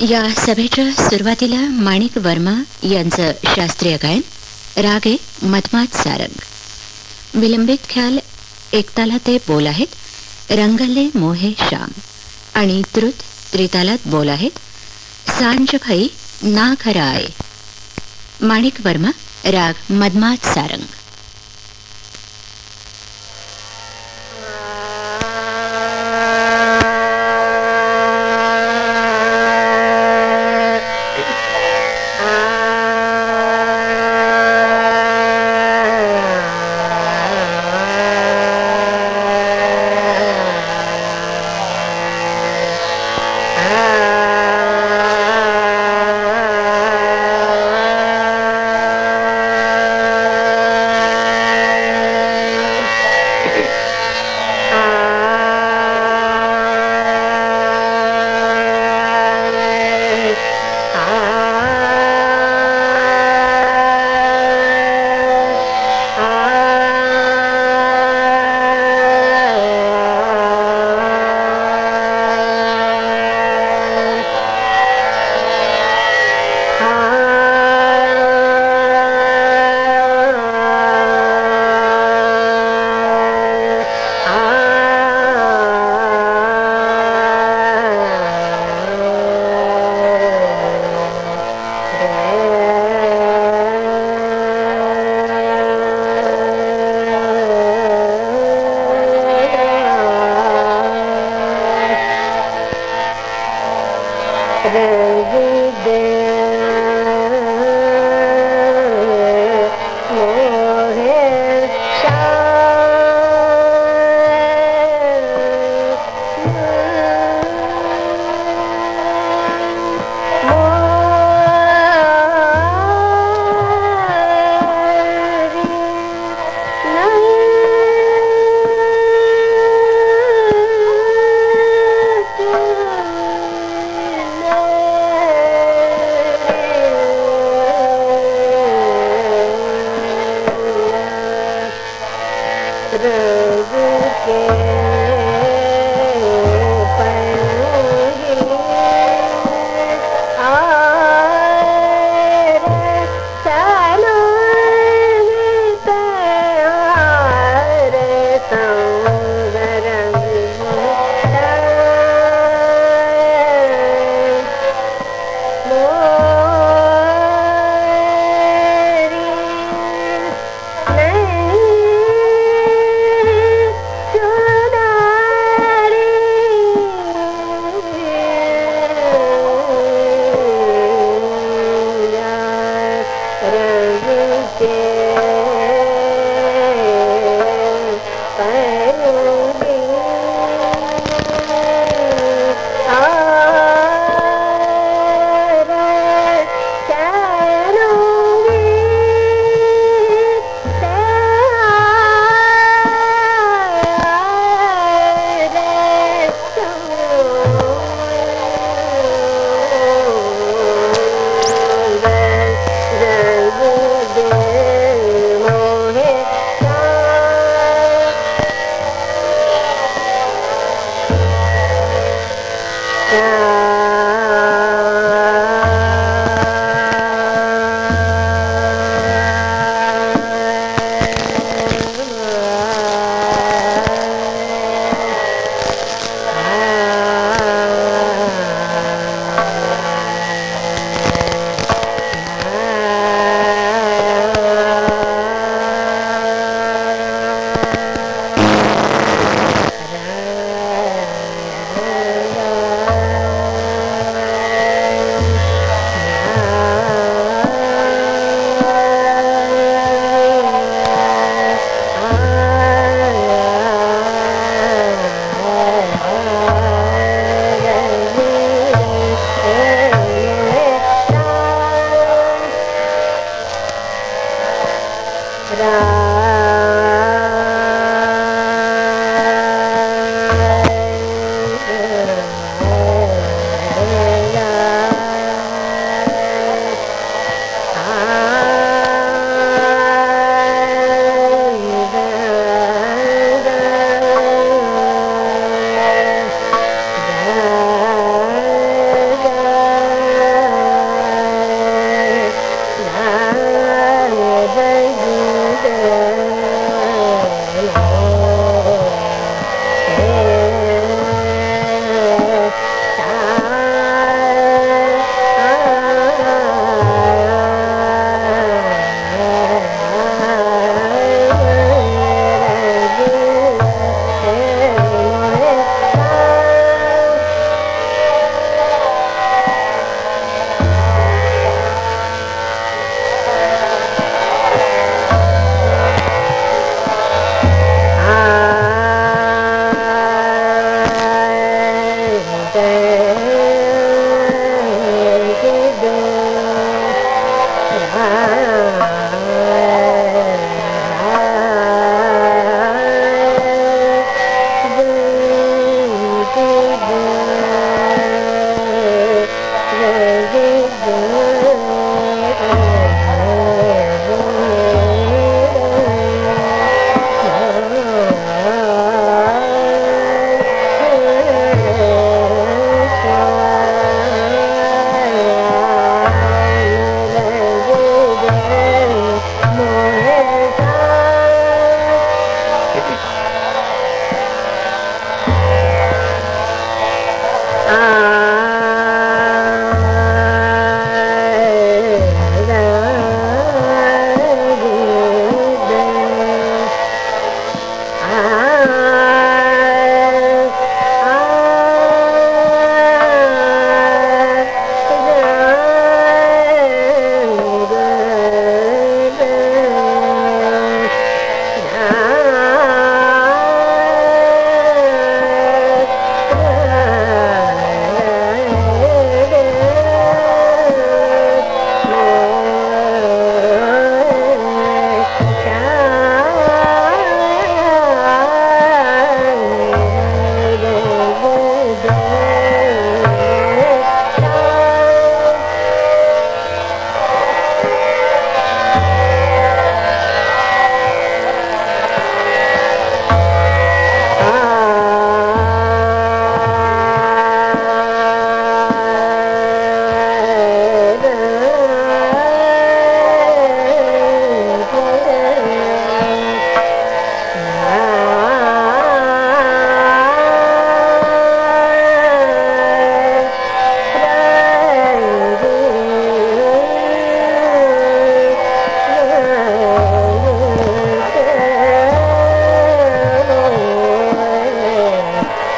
या सभेच्या सुरुवातीला माणिक वर्मा यांचं शास्त्रीय गायन रागे मधमात सारंग. विलंबित ख्याल एकताला ते बोल आहेत रंगले मोहे श्याम आणि त्रुत त्रितालात बोल आहेत सांजभाई ना खरा आहे माणिक वर्मा राग मधमात सारंग. रविदे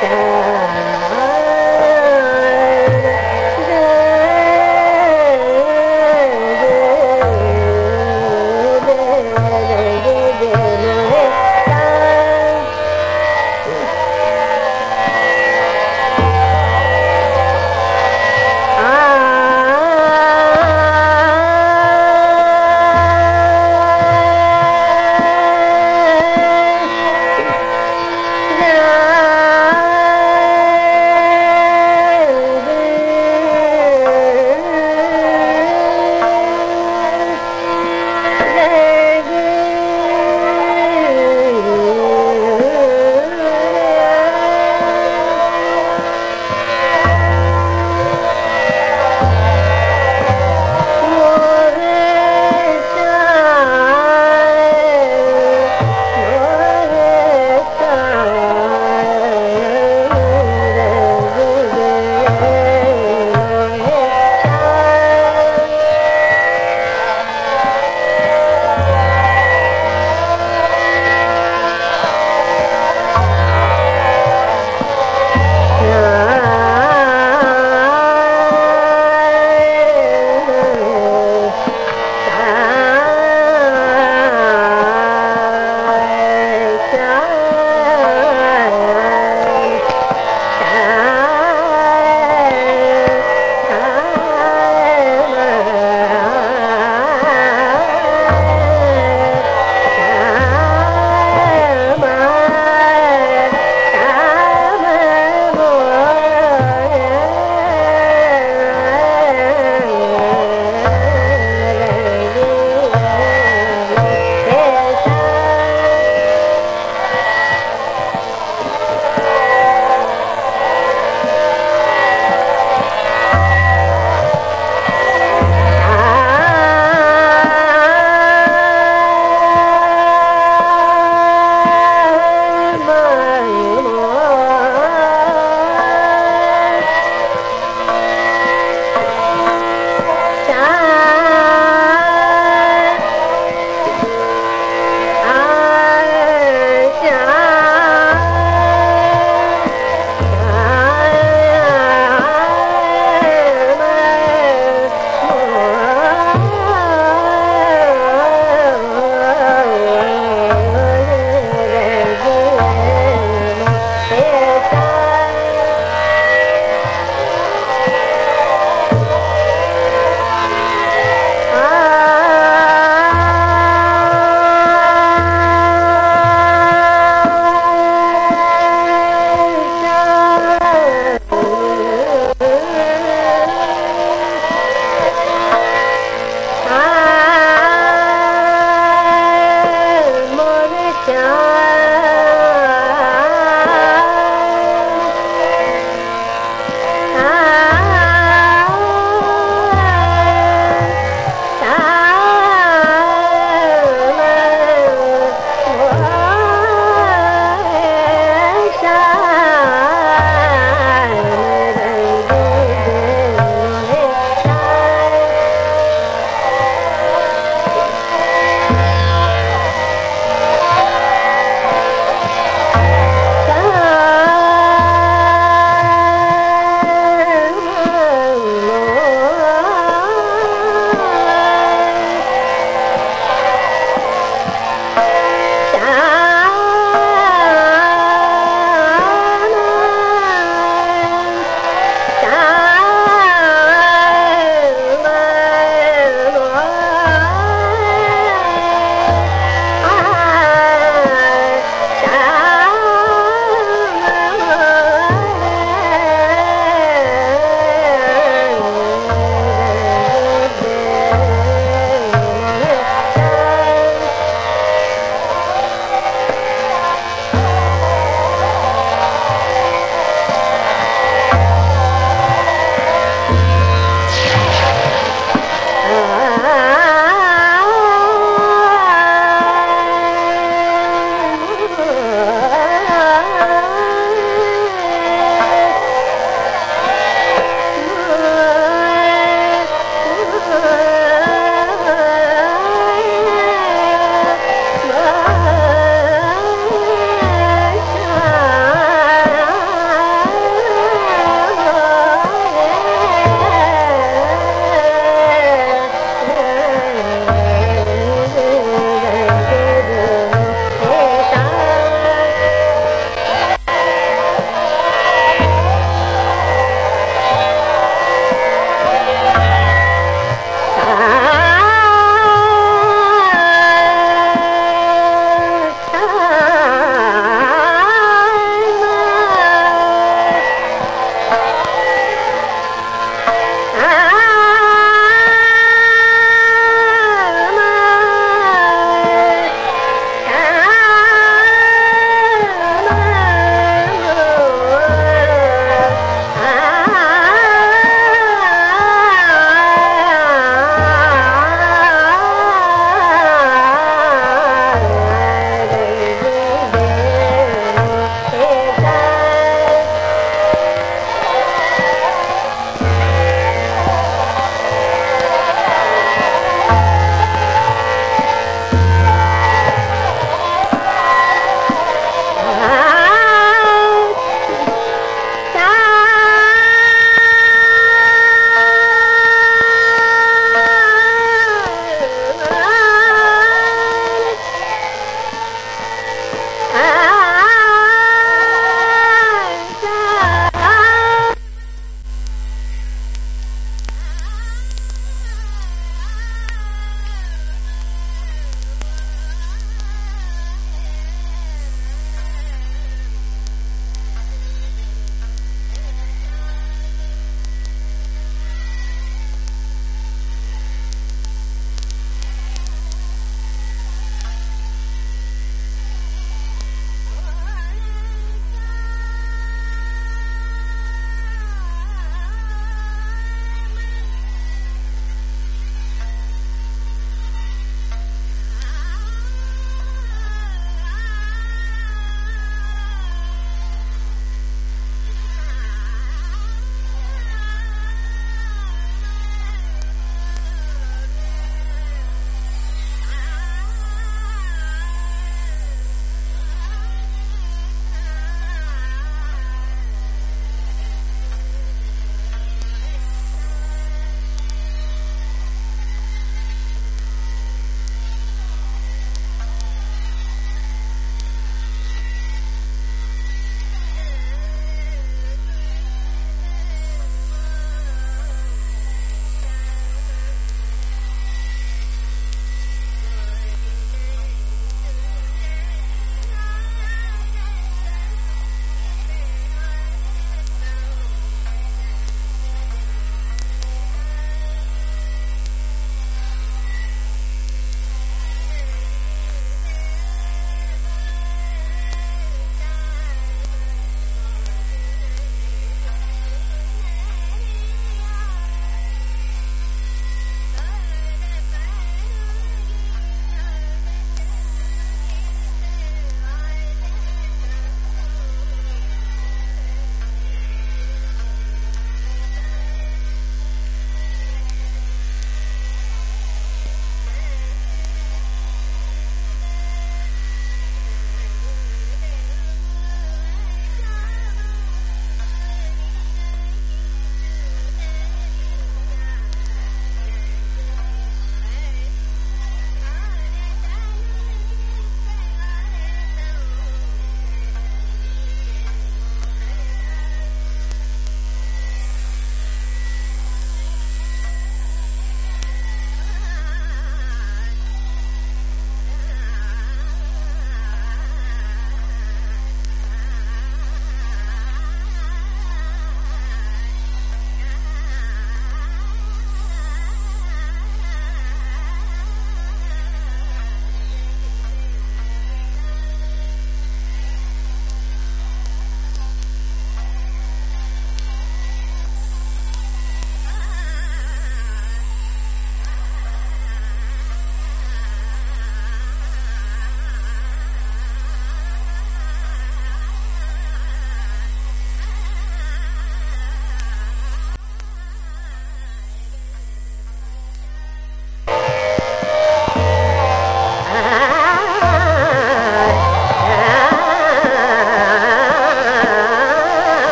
Yeah.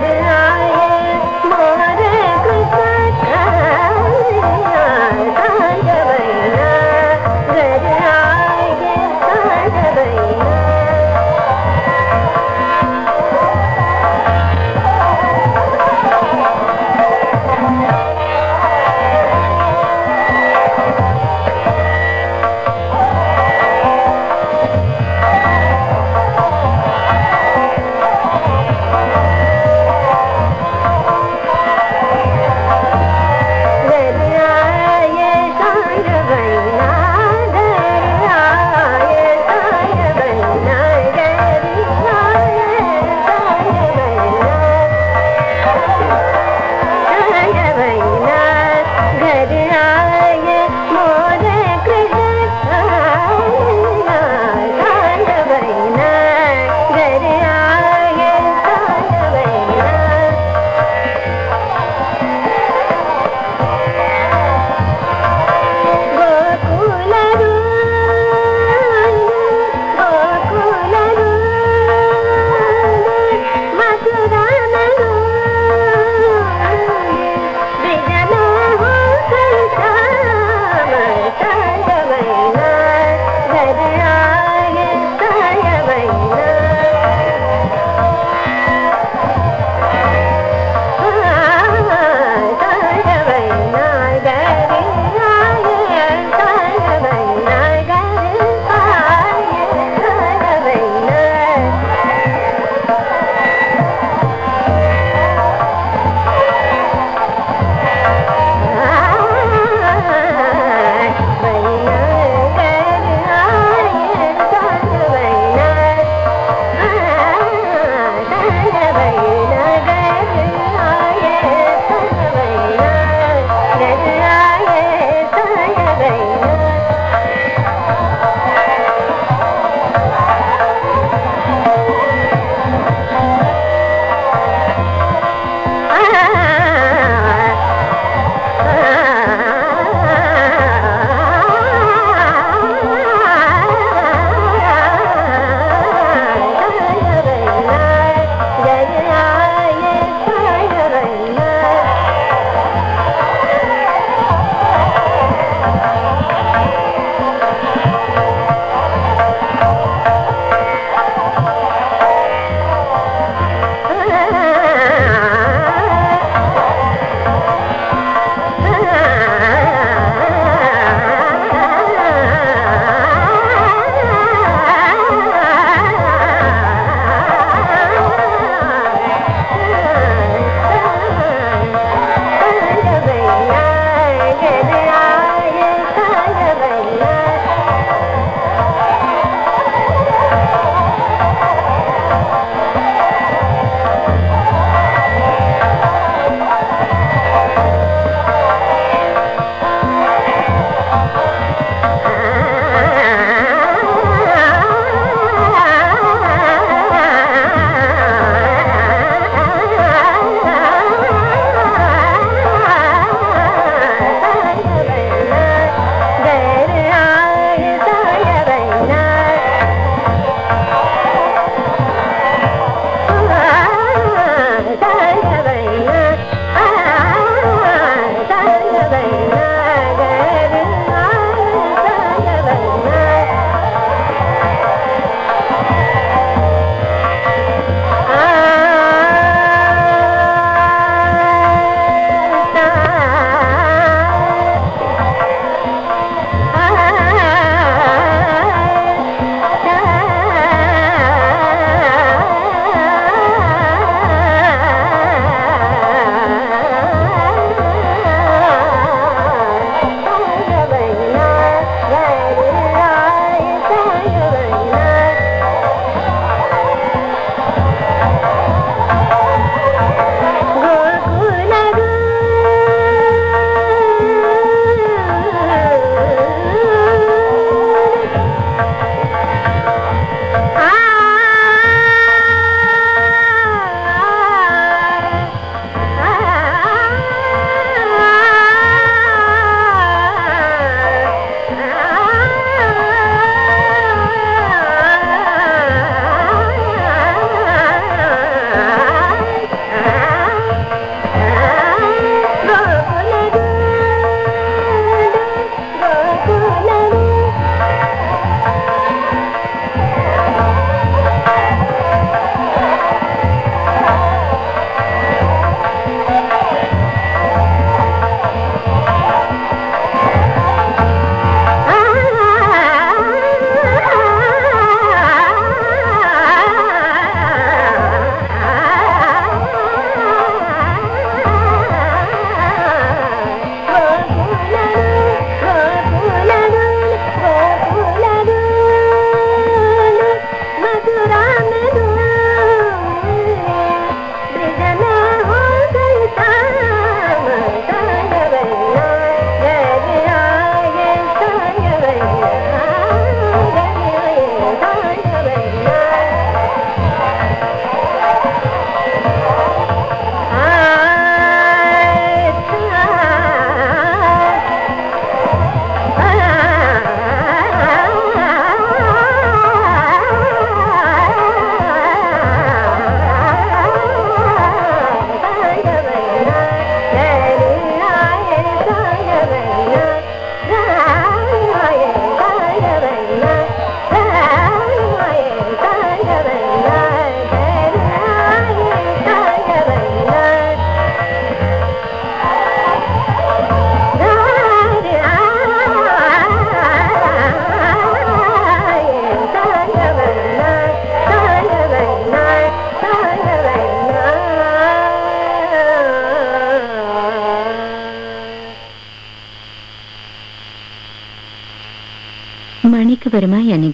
baby.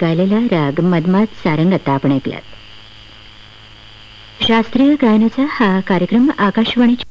गायलेला राग मधमात सारंग आता आपण ऐकल्यात शास्त्रीय गायनाचा हा कार्यक्रम आकाशवाणीच्या